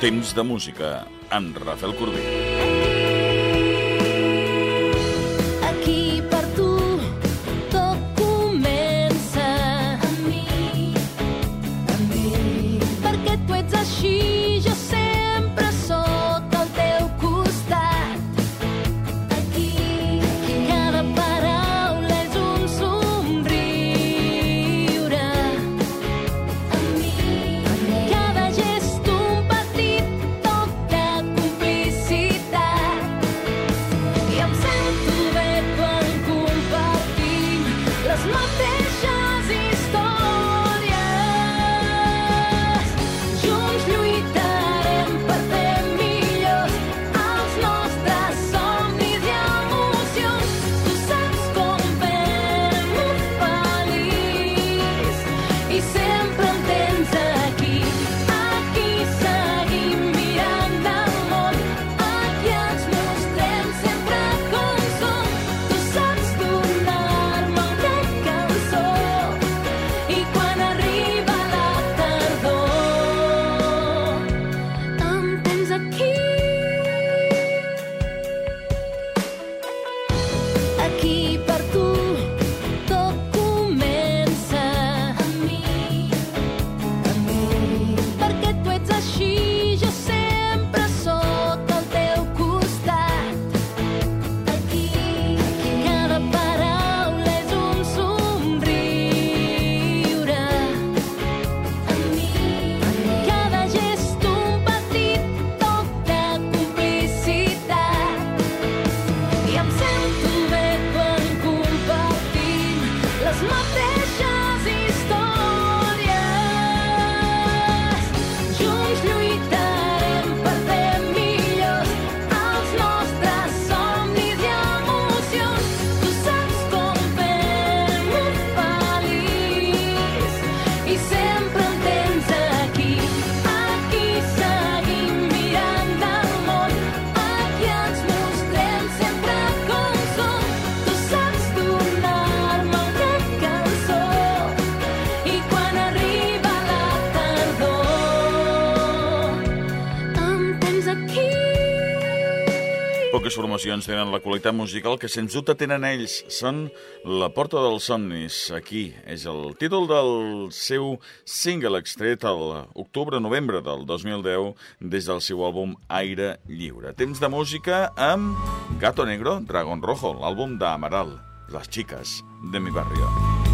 Temps de música, en Rafael Corbí. Formacions tenen la qualitat musical que sens dubte tenen ells. Són La Porta dels Somnis. Aquí és el títol del seu single extret al octubre-novembre del 2010 des del seu àlbum Aire Lliure. Temps de música amb Gato Negro, Dragon Rojo, l'àlbum d'Amaral, Les Chicas de mi barrio.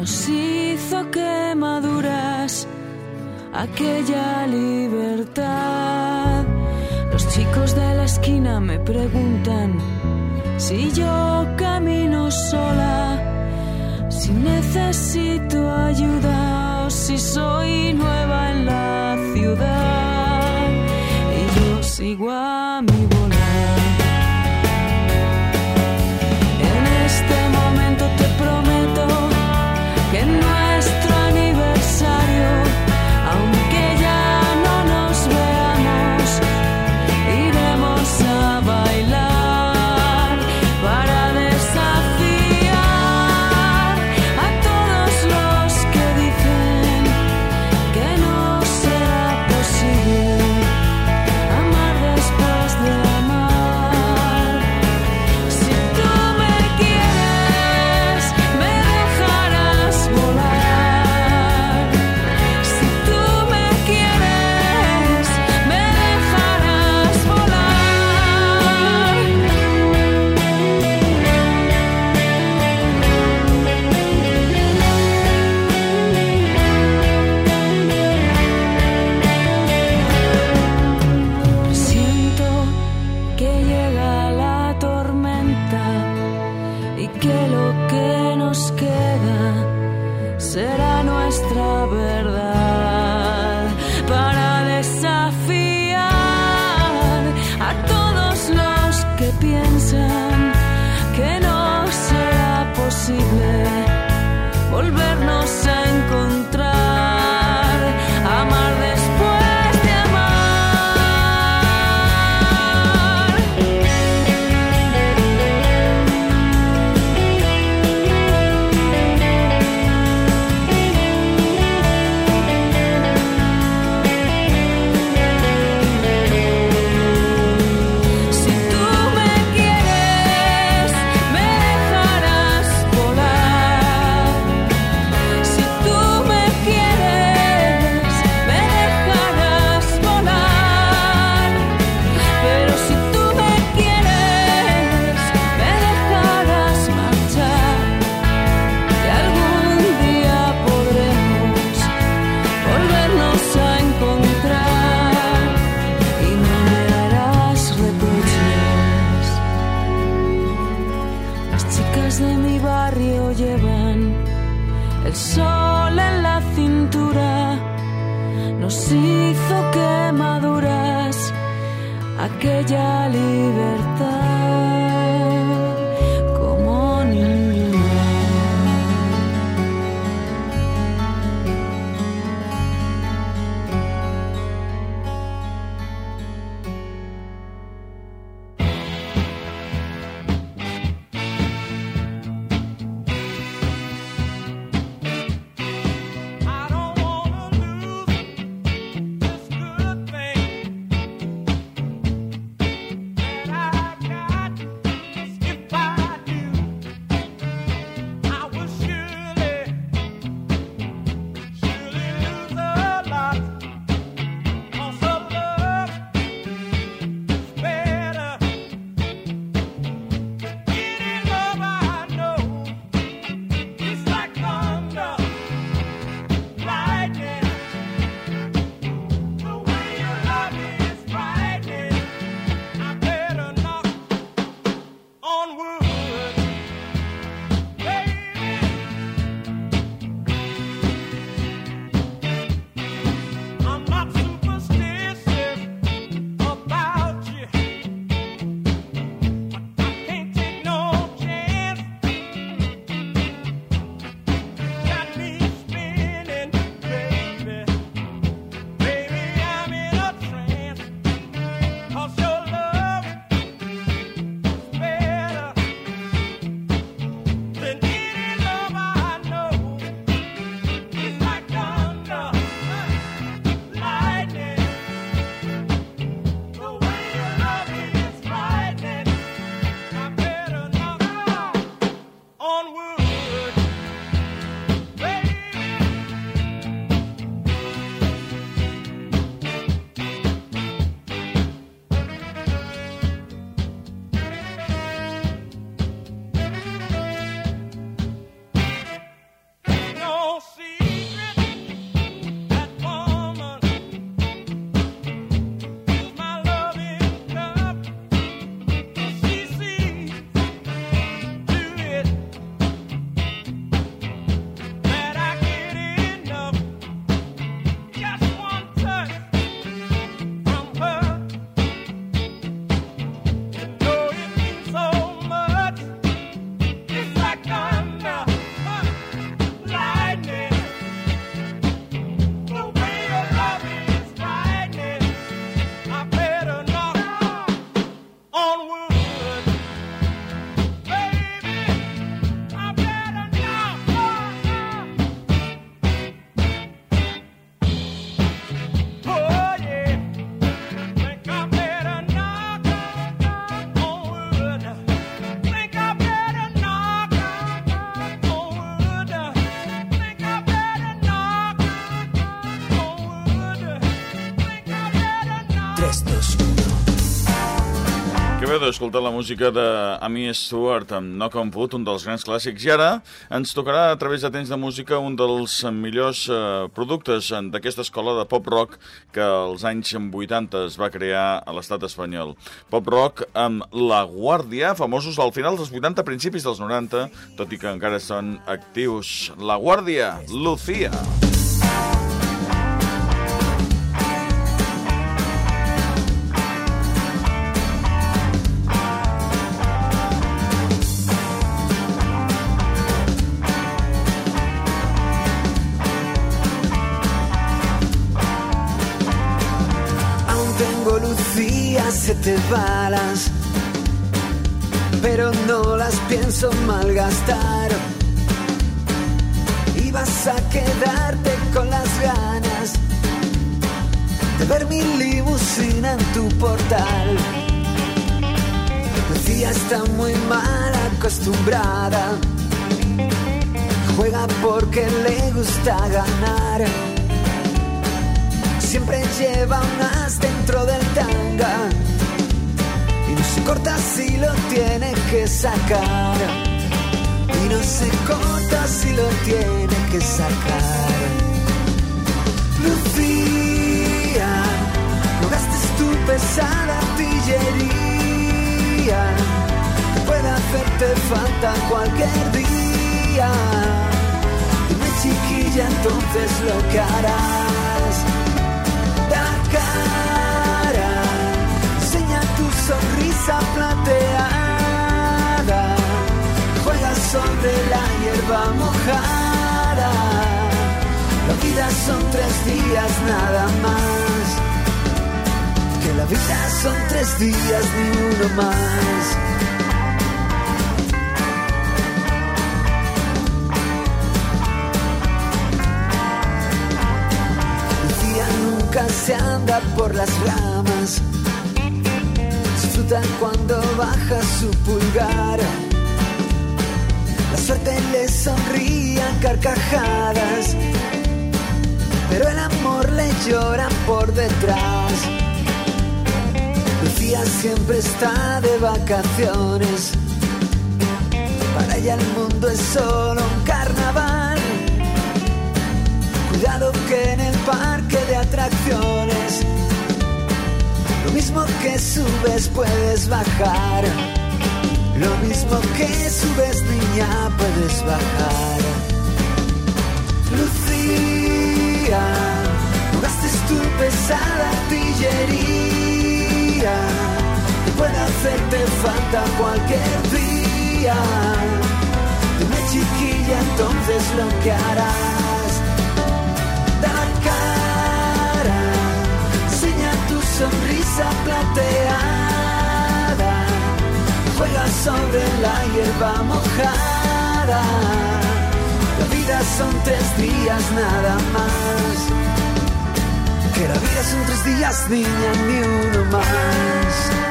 Nos hizo quemaduras aquella libertad. Los chicos de la esquina me preguntan si yo camino sola, si necesito ayuda o si soy nueva en la ciudad. Y yo sigo a mi d'escoltar la música d'Amy Stewart amb Knock on Wood, un dels grans clàssics. I ara ens tocarà, a través de temps de música, un dels millors eh, productes d'aquesta escola de pop-rock que als anys 80 es va crear a l'estat espanyol. Pop-rock amb La Guàrdia, famosos al final dels 80, principis dels 90, tot i que encara són actius. La Guàrdia, Lucía. Lucía. Siete balas, pero no las pienso malgastar. Y vas a quedarte con las ganas de ver mi limusina en tu portal. Lucía está muy mal acostumbrada, juega porque le gusta ganar siempre lleva un as dentro del tanga corta si lo tiene que sacar y no se corta si lo tiene que sacar Lucía no gastes tu pesada artillería puede hacerte falta cualquier día. Dime chiquilla entonces lo que. Sonrisa plateada. Juega sobre la hierba mojada. La vida son tres días nada más. Que la vida son tres días ni uno más. Lucía nunca se anda por las ramas. Cuando baja su pulgar. La suerte le sonrían carcajadas, pero el amor le llora por detrás. Lucía siempre está de vacaciones. Para ella el mundo es solo un carnaval. Cuidado que en el parque de atracciones, lo mismo que subes puedes bajar. Lo mismo que subes niña puedes bajar. Lucía, no tu pesada artillería, que puede hacerte falta cualquier día. Dime chiquilla entonces lo que harás. Sonrisa plateada. Juega sobre la hierba mojada. La vida son tres días nada más. Que la vida son tres días, niña, ni uno más.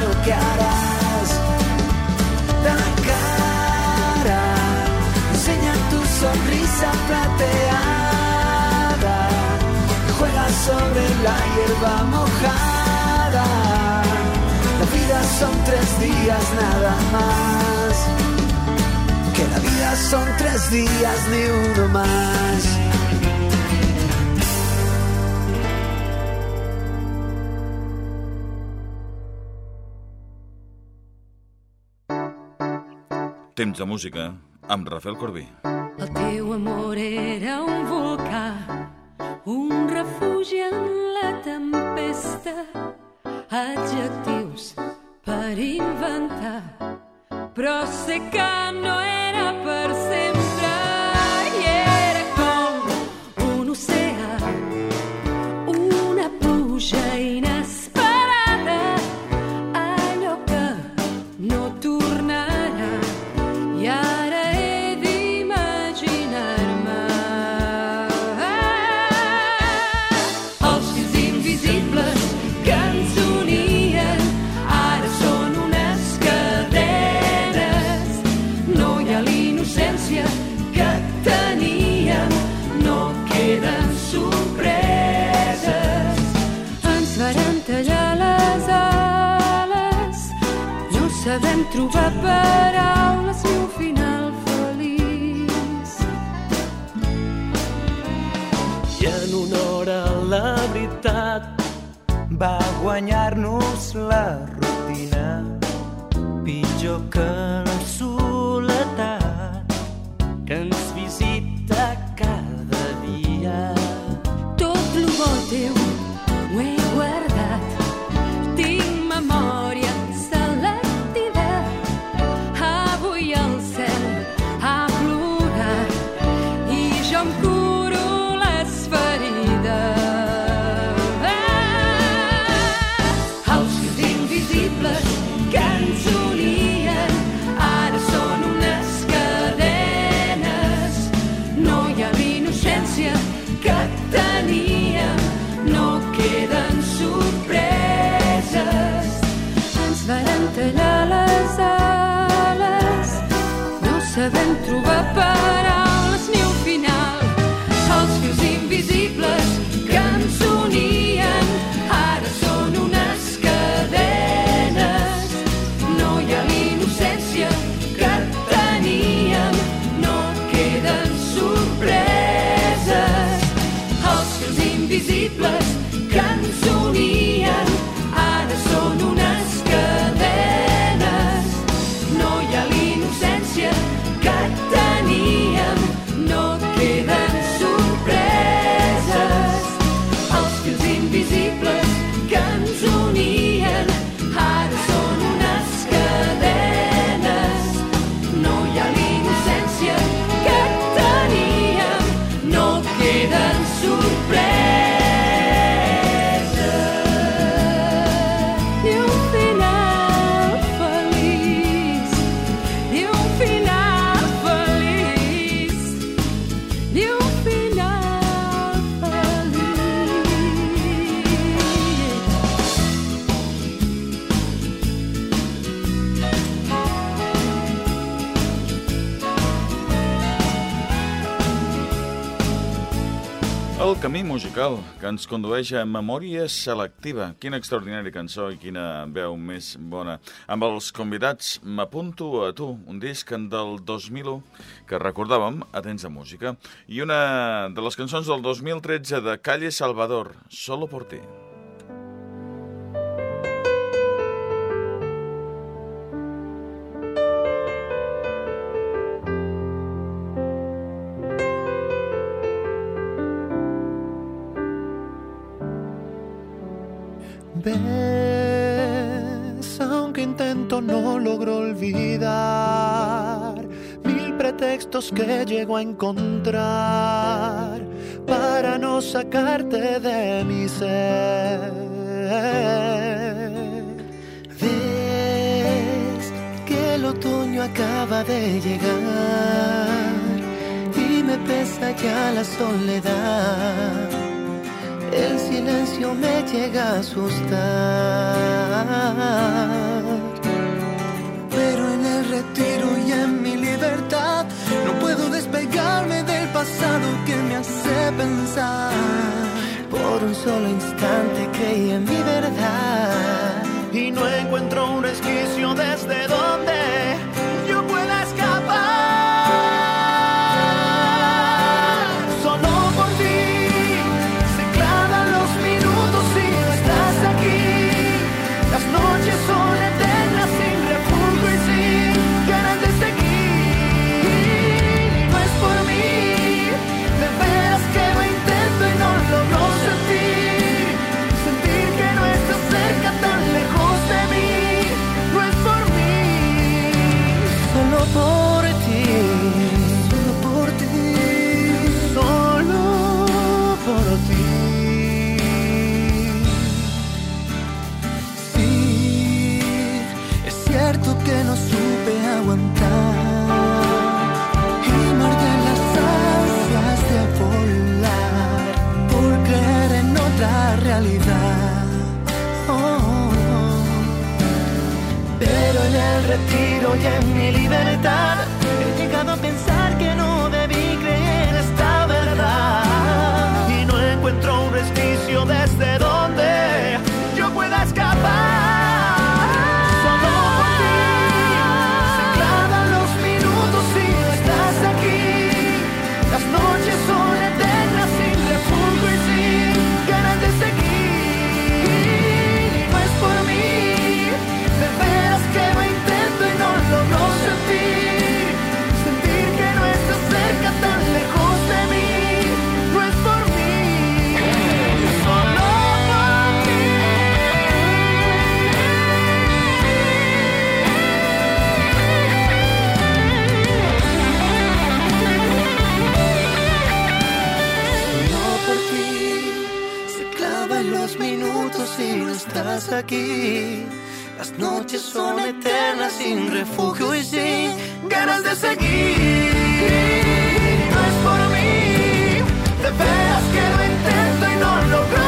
Lo que harás. Da la cara, enseña tu sonrisa plateada, juega sobre la hierba mojada. La vida son tres días nada más. Que la vida son tres días ni uno más. Temps de música amb Rafael Corbí. El teu amor era un volcà, un refugi en la tempesta, adjectius per inventar, però sé que no era per sempre trobar paraules ni un final feliç. I en una hora la veritat va guanyar-nos la rutina pitjor que musical que ens condueix a Memòria Selectiva. Quina extraordinària cançó i quina veu més bona. Amb els convidats M'apunto a tu, un disc del 2001 que recordàvem a temps de música i una de les cançons del 2013 de Calle Salvador, Solo por ti. Ves, aunque intento no logro olvidar mil pretextos que llego a encontrar para no sacarte de mi ser. Ves que el otoño acaba de llegar y me pesa ya la soledad el silencio me llega a asustar. Pero en el retiro y en mi libertad no puedo despegarme del pasado que me hace pensar. Por un solo instante creí en mi verdad y no encuentro un resquicio desde donde retiro y en mi libertad he llegado a pensar que no debí creer esta verdad. Y no encuentro un resquicio desde donde aquí. Las noches son eternas sin refugio y sin ganas de seguir. No es por mí, de veras que lo intento y no logro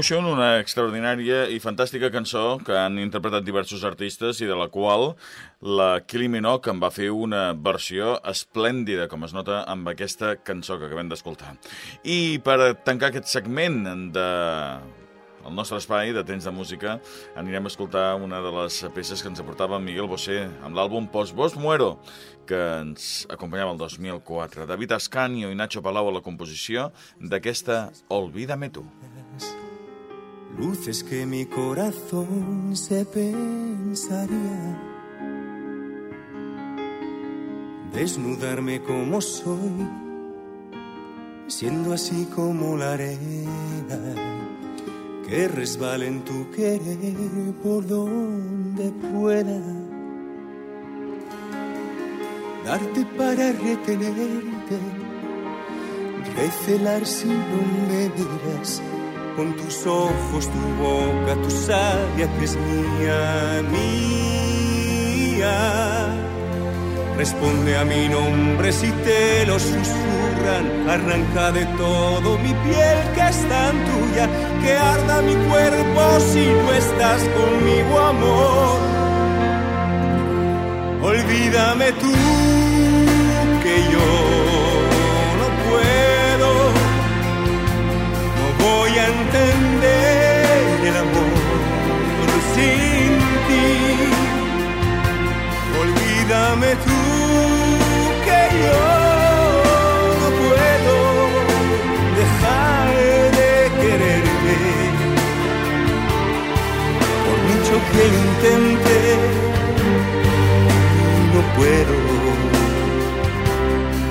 Locomotion, una extraordinària i fantàstica cançó que han interpretat diversos artistes i de la qual la Kylie Minogue en va fer una versió esplèndida, com es nota amb aquesta cançó que acabem d'escoltar. I per tancar aquest segment de el nostre espai de temps de música anirem a escoltar una de les peces que ens aportava Miguel Bosé amb l'àlbum Post Vos Muero que ens acompanyava el 2004. David Ascanio i Nacho Palau a la composició d'aquesta Olvídame tu. Luces que mi corazón se pensaría desnudarme como soy, siendo así como la arena que resbale en tu querer por donde pueda. Darte para retenerte, recelar si no me miras. Con tus ojos, tu boca, tu sabia que es mía, mía Responde a mi nombre si te lo susurran. Arranca de todo mi piel que es tan tuya. Que arda mi cuerpo si no estás conmigo, amor. Olvídame tú que yo Olvídame tú yo no puedo dejar de quererte. Por mucho que lo intente, no puedo.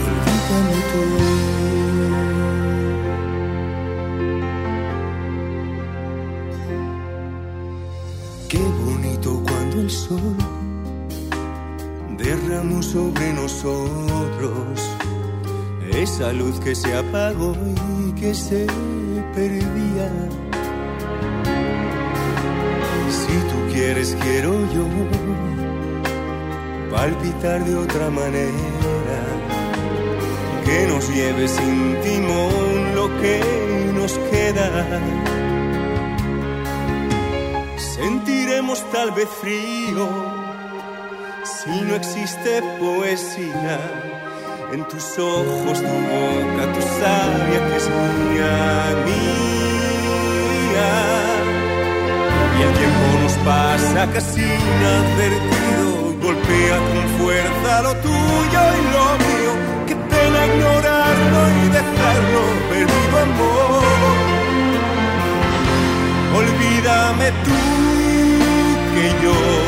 Olvídame tú. Qué bonito cuando el sol sobre nosotros esa luz que se apagó y que se perdía. Si tú quieres, quiero yo palpitar de otra manera, que nos lleve sin timón lo que nos queda. Sentiremos tal vez frío si no existe poesía en tus ojos, tu boca, tu sabia que es mía, mía. Y el tiempo nos pasa casi inadvertido, golpea con fuerza lo tuyo y lo mío. Qué pena ignorarlo y dejarlo perdido amor. Olvídame tú que yo